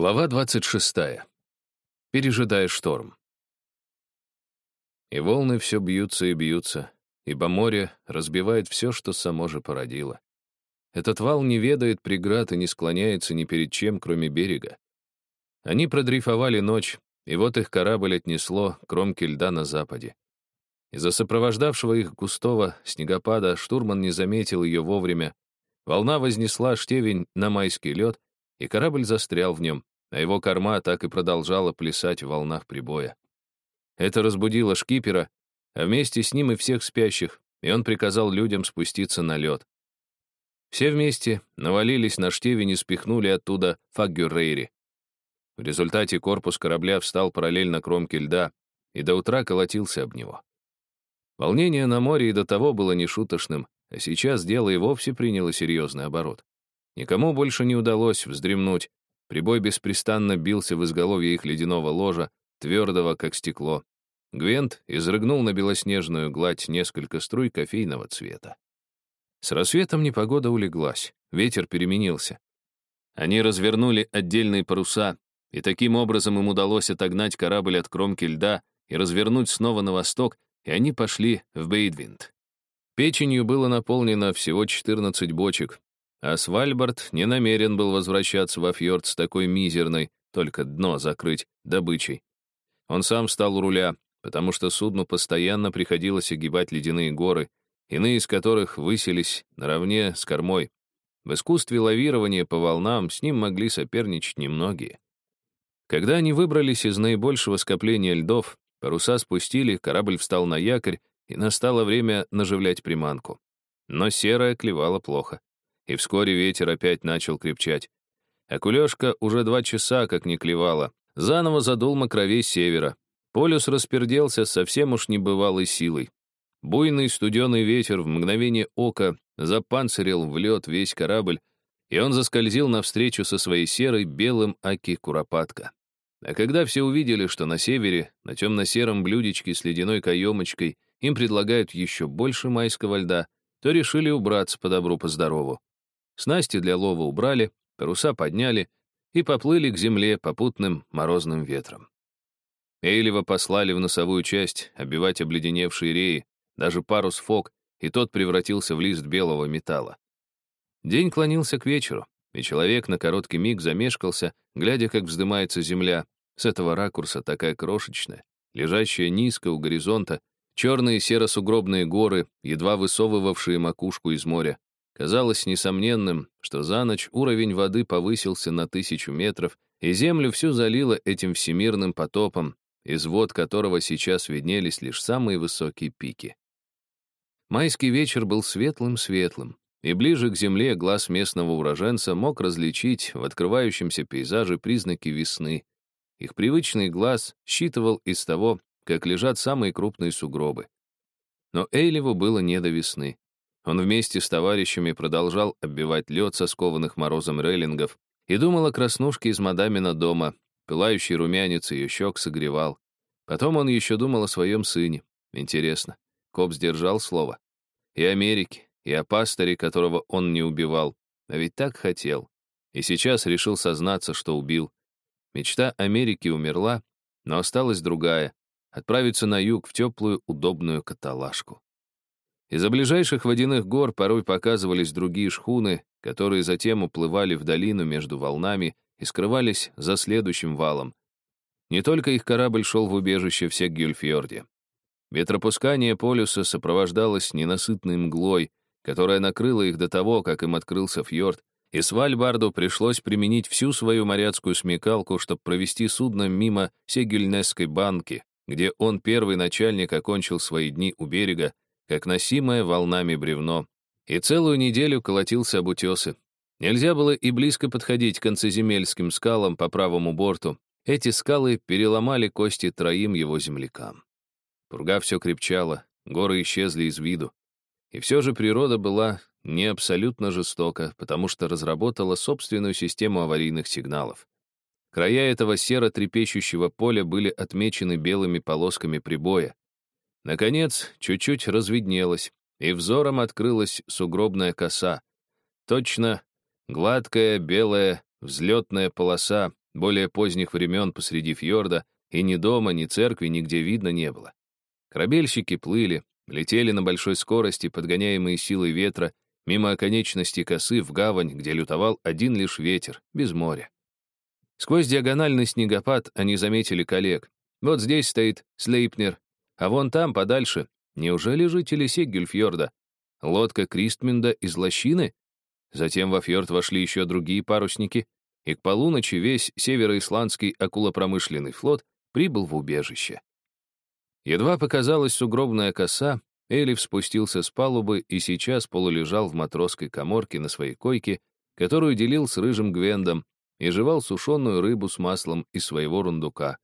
Глава 26. Пережидая шторм. И волны все бьются и бьются, ибо море разбивает все, что само же породило. Этот вал не ведает преград и не склоняется ни перед чем, кроме берега. Они продрейфовали ночь, и вот их корабль отнесло кромки льда на западе. Из-за сопровождавшего их густого снегопада штурман не заметил ее вовремя. Волна вознесла штевень на майский лед, и корабль застрял в нем, а его корма так и продолжала плясать в волнах прибоя. Это разбудило шкипера, а вместе с ним и всех спящих, и он приказал людям спуститься на лед. Все вместе навалились на штевень и спихнули оттуда Фаггюрейри. В результате корпус корабля встал параллельно кромке льда и до утра колотился об него. Волнение на море и до того было нешуточным, а сейчас дело и вовсе приняло серьезный оборот. Никому больше не удалось вздремнуть. Прибой беспрестанно бился в изголовье их ледяного ложа, твердого, как стекло. Гвент изрыгнул на белоснежную гладь несколько струй кофейного цвета. С рассветом непогода улеглась, ветер переменился. Они развернули отдельные паруса, и таким образом им удалось отогнать корабль от кромки льда и развернуть снова на восток, и они пошли в Бейдвинд. Печенью было наполнено всего 14 бочек, а Свальбард не намерен был возвращаться во фьорд с такой мизерной, только дно закрыть, добычей. Он сам встал у руля, потому что судну постоянно приходилось огибать ледяные горы, иные из которых высились наравне с кормой. В искусстве лавирования по волнам с ним могли соперничать немногие. Когда они выбрались из наибольшего скопления льдов, паруса спустили, корабль встал на якорь, и настало время наживлять приманку. Но серая клевала плохо и вскоре ветер опять начал крепчать. Акулешка уже два часа как не клевала. Заново задул макровей севера. Полюс расперделся совсем уж небывалой силой. Буйный студеный ветер в мгновение ока запанцирил в лед весь корабль, и он заскользил навстречу со своей серой белым аки куропатка. А когда все увидели, что на севере, на темно-сером блюдечке с ледяной каемочкой, им предлагают еще больше майского льда, то решили убраться по добру, по здорову. Снасти для лова убрали, паруса подняли и поплыли к земле попутным морозным ветром. Эйлева послали в носовую часть обивать обледеневшие реи, даже парус фок, и тот превратился в лист белого металла. День клонился к вечеру, и человек на короткий миг замешкался, глядя, как вздымается земля, с этого ракурса такая крошечная, лежащая низко у горизонта, черные серо-сугробные горы, едва высовывавшие макушку из моря, Казалось несомненным, что за ночь уровень воды повысился на тысячу метров, и землю всю залило этим всемирным потопом, из вод которого сейчас виднелись лишь самые высокие пики. Майский вечер был светлым-светлым, и ближе к земле глаз местного уроженца мог различить в открывающемся пейзаже признаки весны. Их привычный глаз считывал из того, как лежат самые крупные сугробы. Но Эйлеву было не до весны. Он вместе с товарищами продолжал оббивать лед со скованных морозом рейлингов и думал о краснушке из мадамина дома, пылающий румянец ее щек согревал. Потом он еще думал о своем сыне. Интересно, коп сдержал слово. И Америке, и о пасторе, которого он не убивал. А ведь так хотел. И сейчас решил сознаться, что убил. Мечта Америки умерла, но осталась другая — отправиться на юг в теплую, удобную каталажку. Из-за ближайших водяных гор порой показывались другие шхуны, которые затем уплывали в долину между волнами и скрывались за следующим валом. Не только их корабль шел в убежище в Сеггюльфьорде. Ветропускание полюса сопровождалось ненасытной мглой, которая накрыла их до того, как им открылся фьорд, и Свальбарду пришлось применить всю свою моряцкую смекалку, чтобы провести судно мимо Сегюльнесской банки, где он, первый начальник, окончил свои дни у берега, как носимое волнами бревно, и целую неделю колотился об утесы. Нельзя было и близко подходить к концеземельским скалам по правому борту. Эти скалы переломали кости троим его землякам. Пурга все крепчала, горы исчезли из виду. И все же природа была не абсолютно жестока, потому что разработала собственную систему аварийных сигналов. Края этого серо-трепещущего поля были отмечены белыми полосками прибоя, Наконец, чуть-чуть разведнелось, и взором открылась сугробная коса. Точно гладкая белая взлетная полоса, более поздних времен посреди фьорда, и ни дома, ни церкви нигде видно не было. Корабельщики плыли, летели на большой скорости, подгоняемые силой ветра, мимо оконечности косы в гавань, где лютовал один лишь ветер, без моря. Сквозь диагональный снегопад они заметили коллег. Вот здесь стоит Слейпнер, а вон там, подальше, неужели жители Сегюльфьорда? Лодка Кристминда из лощины? Затем во фьорд вошли еще другие парусники, и к полуночи весь североисландский акулопромышленный флот прибыл в убежище. Едва показалась сугробная коса, Элиф спустился с палубы и сейчас полулежал в матросской коморке на своей койке, которую делил с рыжим Гвендом, и жевал сушеную рыбу с маслом из своего рундука,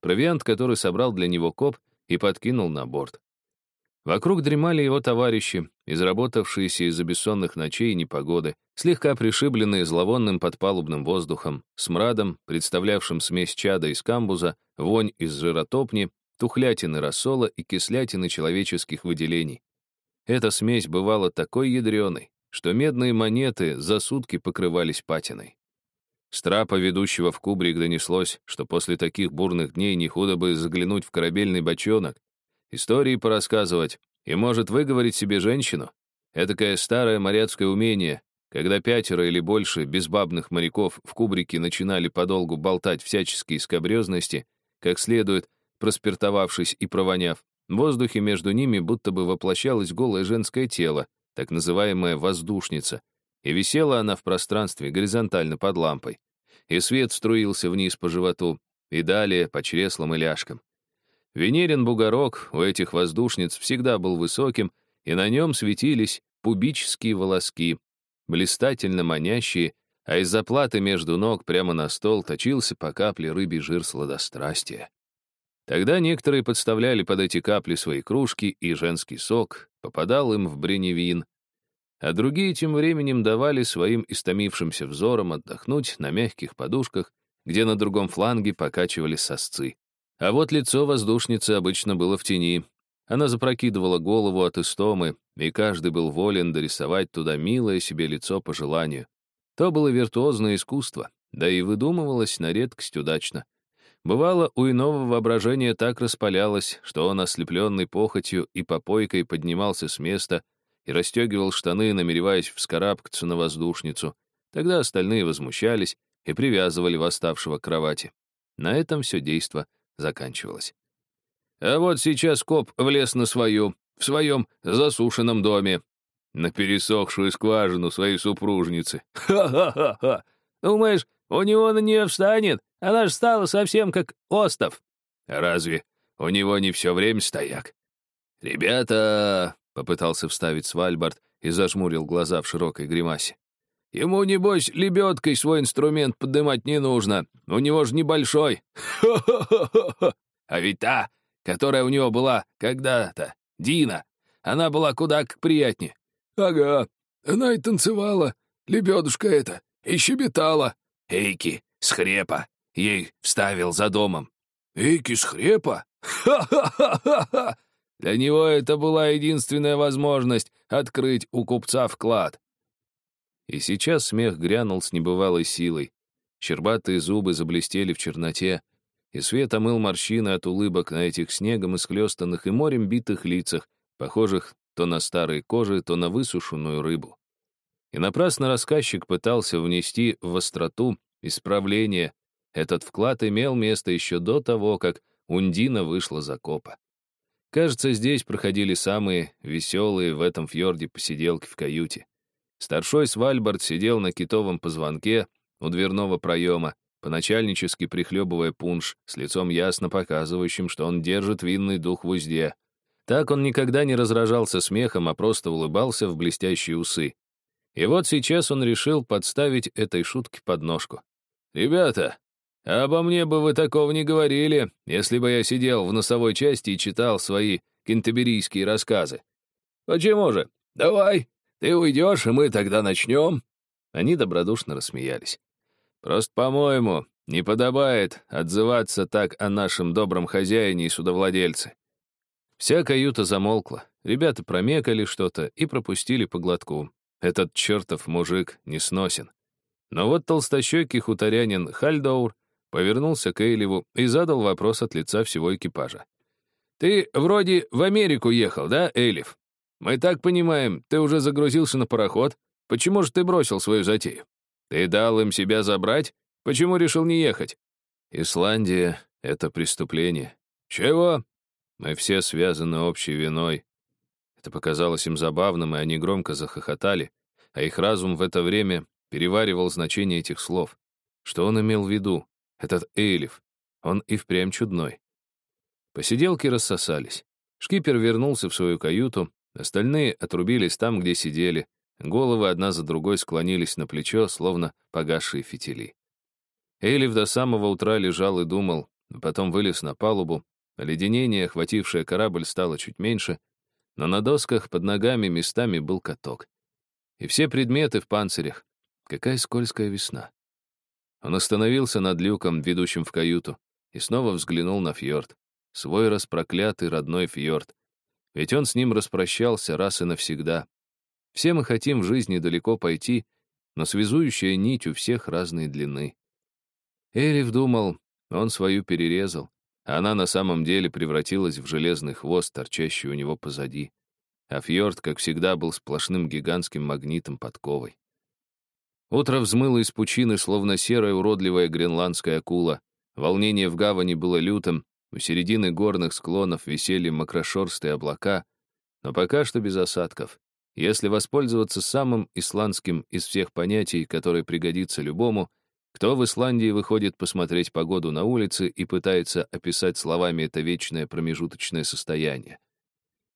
провиант, который собрал для него коп и подкинул на борт. Вокруг дремали его товарищи, изработавшиеся из-за бессонных ночей и непогоды, слегка пришибленные зловонным подпалубным воздухом, смрадом, представлявшим смесь чада из камбуза, вонь из жиротопни, тухлятины рассола и кислятины человеческих выделений. Эта смесь бывала такой ядреной, что медные монеты за сутки покрывались патиной. С трапа ведущего в кубрик донеслось, что после таких бурных дней не худо бы заглянуть в корабельный бочонок, истории порассказывать и может выговорить себе женщину. Этакое старое моряцкое умение, когда пятеро или больше безбабных моряков в кубрике начинали подолгу болтать всяческие скобрезности, как следует, проспиртовавшись и провоняв, в воздухе между ними будто бы воплощалось голое женское тело, так называемая воздушница, и висела она в пространстве горизонтально под лампой. И свет струился вниз по животу, и далее по чреслам и ляжкам. Венерин бугорок у этих воздушниц всегда был высоким, и на нем светились пубические волоски, блистательно манящие, а из заплаты между ног прямо на стол точился по капле рыбий жир сладострастия. Тогда некоторые подставляли под эти капли свои кружки, и женский сок попадал им в бреневин, а другие тем временем давали своим истомившимся взором отдохнуть на мягких подушках, где на другом фланге покачивали сосцы. А вот лицо воздушницы обычно было в тени. Она запрокидывала голову от истомы, и каждый был волен дорисовать туда милое себе лицо по желанию. То было виртуозное искусство, да и выдумывалось на редкость удачно. Бывало, у иного воображения так распалялось, что он, ослепленный похотью и попойкой, поднимался с места — и расстегивал штаны, намереваясь вскарабкаться на воздушницу. Тогда остальные возмущались и привязывали восставшего к кровати. На этом все действо заканчивалось. А вот сейчас коп влез на свою, в своем засушенном доме, на пересохшую скважину своей супружницы. Ха-ха-ха-ха! Думаешь, у него на нее встанет? Она же стала совсем как остов. Разве у него не все время стояк? Ребята, Попытался вставить Свальбард и зажмурил глаза в широкой гримасе. «Ему, небось, лебедкой свой инструмент поднимать не нужно. У него же небольшой. А ведь та, которая у него была когда-то, Дина, она была куда как приятнее». «Ага, она и танцевала, лебедушка эта, и щебетала». «Эйки, с хрепа, ей вставил за домом». «Эйки, с хрепа? Ха-ха-ха-ха-ха!» Для него это была единственная возможность открыть у купца вклад. И сейчас смех грянул с небывалой силой. Щербатые зубы заблестели в черноте, и свет омыл морщины от улыбок на этих снегом исхлёстанных и морем битых лицах, похожих то на старые кожи, то на высушенную рыбу. И напрасно рассказчик пытался внести в остроту исправление. Этот вклад имел место еще до того, как Ундина вышла за копа. Кажется, здесь проходили самые веселые в этом фьорде посиделки в каюте. Старшой Свальбард сидел на китовом позвонке у дверного проема, поначальнически прихлебывая пунш, с лицом ясно показывающим, что он держит винный дух в узде. Так он никогда не разражался смехом, а просто улыбался в блестящие усы. И вот сейчас он решил подставить этой шутке подножку. «Ребята, обо мне бы вы такого не говорили, если бы я сидел в носовой части и читал свои кентаберийские рассказы. Почему же? Давай, ты уйдешь, и мы тогда начнем. Они добродушно рассмеялись. Просто, по-моему, не подобает отзываться так о нашем добром хозяине и судовладельце. Вся каюта замолкла. Ребята промекали что-то и пропустили по глотку. Этот чертов мужик не сносен. Но вот толстощекий хуторянин Хальдоур повернулся к Эйлеву и задал вопрос от лица всего экипажа. «Ты вроде в Америку ехал, да, Эйлев? Мы так понимаем, ты уже загрузился на пароход. Почему же ты бросил свою затею? Ты дал им себя забрать? Почему решил не ехать?» «Исландия — это преступление». «Чего?» «Мы все связаны общей виной». Это показалось им забавным, и они громко захохотали, а их разум в это время переваривал значение этих слов. Что он имел в виду? Этот Эйлиф. Он и впрямь чудной. Посиделки рассосались. Шкипер вернулся в свою каюту, остальные отрубились там, где сидели, головы одна за другой склонились на плечо, словно погасшие фитили. Эйлиф до самого утра лежал и думал, потом вылез на палубу, оледенение, охватившее корабль, стало чуть меньше, но на досках под ногами местами был каток. И все предметы в панцирях. Какая скользкая весна. Он остановился над люком, ведущим в каюту, и снова взглянул на фьорд. Свой распроклятый родной фьорд. Ведь он с ним распрощался раз и навсегда. Все мы хотим в жизни далеко пойти, но связующая нить у всех разной длины. Элиф думал, он свою перерезал, а она на самом деле превратилась в железный хвост, торчащий у него позади. А фьорд, как всегда, был сплошным гигантским магнитом подковой. Утро взмыло из пучины, словно серая уродливая гренландская акула. Волнение в гавани было лютым, у середины горных склонов висели мокрошерстые облака, но пока что без осадков. Если воспользоваться самым исландским из всех понятий, которое пригодится любому, кто в Исландии выходит посмотреть погоду на улице и пытается описать словами это вечное промежуточное состояние?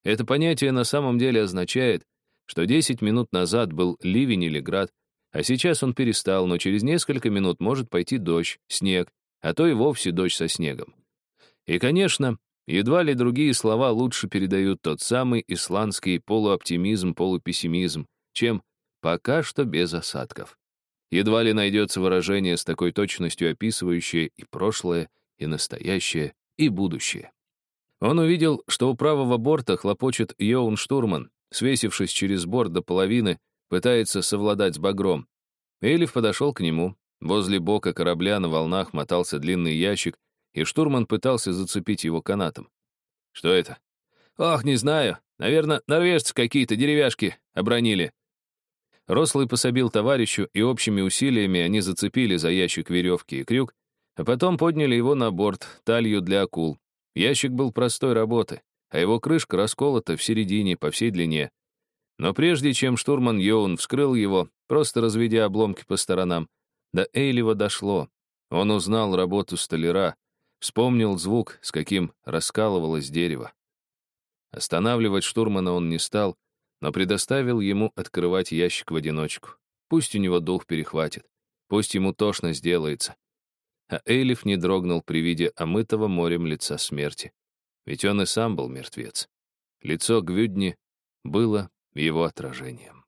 Это понятие на самом деле означает, что 10 минут назад был ливень или град, а сейчас он перестал, но через несколько минут может пойти дождь, снег, а то и вовсе дождь со снегом. И, конечно, едва ли другие слова лучше передают тот самый исландский полуоптимизм, полупессимизм, чем «пока что без осадков». Едва ли найдется выражение с такой точностью описывающее и прошлое, и настоящее, и будущее. Он увидел, что у правого борта хлопочет Йоун Штурман, свесившись через борт до половины, пытается совладать с багром. Элиф подошел к нему. Возле бока корабля на волнах мотался длинный ящик, и штурман пытался зацепить его канатом. «Что это?» «Ох, не знаю. Наверное, норвежцы какие-то деревяшки обронили». Рослый пособил товарищу, и общими усилиями они зацепили за ящик веревки и крюк, а потом подняли его на борт, талью для акул. Ящик был простой работы, а его крышка расколота в середине по всей длине. Но прежде чем штурман Йоун вскрыл его, просто разведя обломки по сторонам, до Эйлева дошло. Он узнал работу столяра, вспомнил звук, с каким раскалывалось дерево. Останавливать штурмана он не стал, но предоставил ему открывать ящик в одиночку. Пусть у него дух перехватит, пусть ему тошно сделается. А Эйлиф не дрогнул при виде омытого морем лица смерти. Ведь он и сам был мертвец. Лицо Гвюдни было его отражением.